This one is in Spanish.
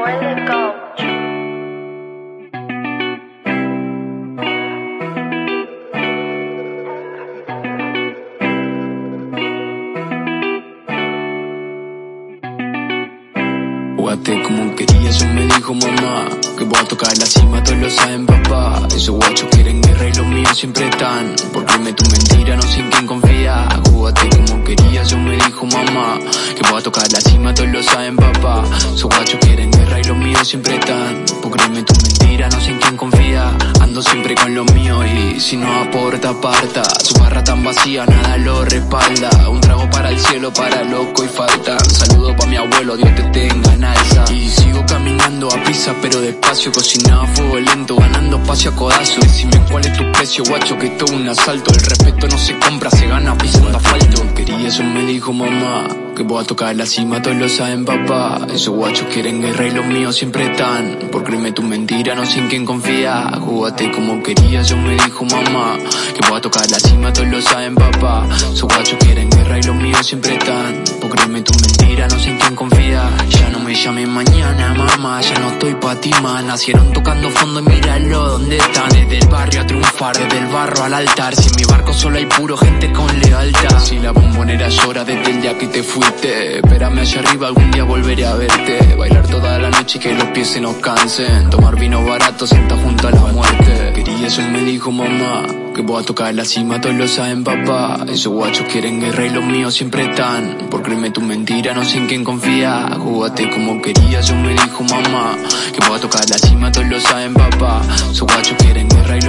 Noel Guate como quería, eso me dijo mamá. Que voy a tocar la cima, todos lo saben papá. Esos guachos quieren guerra y los míos siempre están. Por me tu mentira, no sé en quién confía Júgate como quería, eso me dijo mamá. Que voy a tocar la cima, todos lo saben papá. Esos guachos quieren y los míos siempre están. Por tu mentira, no sé en quién confía. Ando siempre con lo mío y si no aporta, aparta. Su barra tan vacía, nada lo respalda. Un trago para el cielo, para loco y falta. saludo pa' mi abuelo, Dios te tenga en alza. Y sigo caminando a prisa, pero despacio. Cocinado a fuego lento, ganando espacio a codazo. Decime cuál es tu precio, guacho, que es un asalto. El respeto no se compra, se gana pisando asfalto. Quería eso me dijo mamá. Que voy a tocar la cima, todos lo saben papá. Esos guachos quieren guerra y los míos siempre están. Por creerme tu mentira, no sé en quién confía. Júgate como querías, yo me dijo mamá. Que voy a tocar la cima, todos lo saben papá. Esos guachos quieren guerra míos siempre están Por creerme tu mentira, no sé en quién confía. Ya no me llames mañana mamá, ya no estoy pa' ti más. Nacieron tocando fondo y míralo donde están Desde el barrio a triunfar, desde el barro al altar. Si en mi barco solo hay puro gente con lealtad. Si la bombonera llora desde el día que te fui Espérame allá arriba, algún día volveré a verte. Bailar toda pies se nos cansen Tomar vino barato, senta junto a la muerte. Quería eso me dijo mamá Que voy a tocar la cima, todos lo saben papá. Esos guachos quieren guerra y los míos siempre están. Por creerme tu mentira, no sé en quién confía. Júgate como querías, yo me dijo mamá Que voy a tocar la cima, todos lo saben papá. Esos guachos quieren guerra y